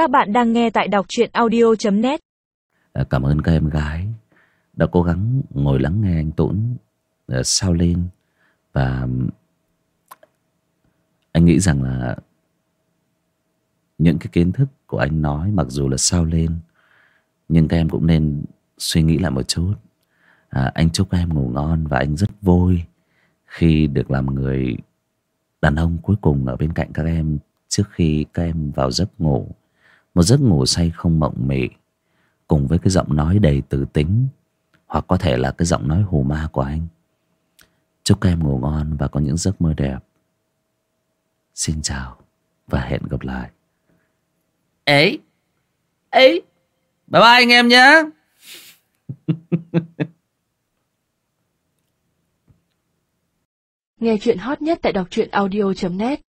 Các bạn đang nghe tại đọc truyện audio.net dạ, Cảm ơn các em gái đã cố gắng ngồi lắng nghe anh Tũng dạ, sao lên. Và anh nghĩ rằng là những cái kiến thức của anh nói mặc dù là sao lên nhưng các em cũng nên suy nghĩ lại một chút. À, anh chúc các em ngủ ngon và anh rất vui khi được làm người đàn ông cuối cùng ở bên cạnh các em trước khi các em vào giấc ngủ một giấc ngủ say không mộng mị cùng với cái giọng nói đầy từ tính hoặc có thể là cái giọng nói hù ma của anh. Chúc các em ngủ ngon và có những giấc mơ đẹp. Xin chào và hẹn gặp lại. Ấy ấy bye bye anh em nhé. Nghe chuyện hot nhất tại đọc truyện audio.net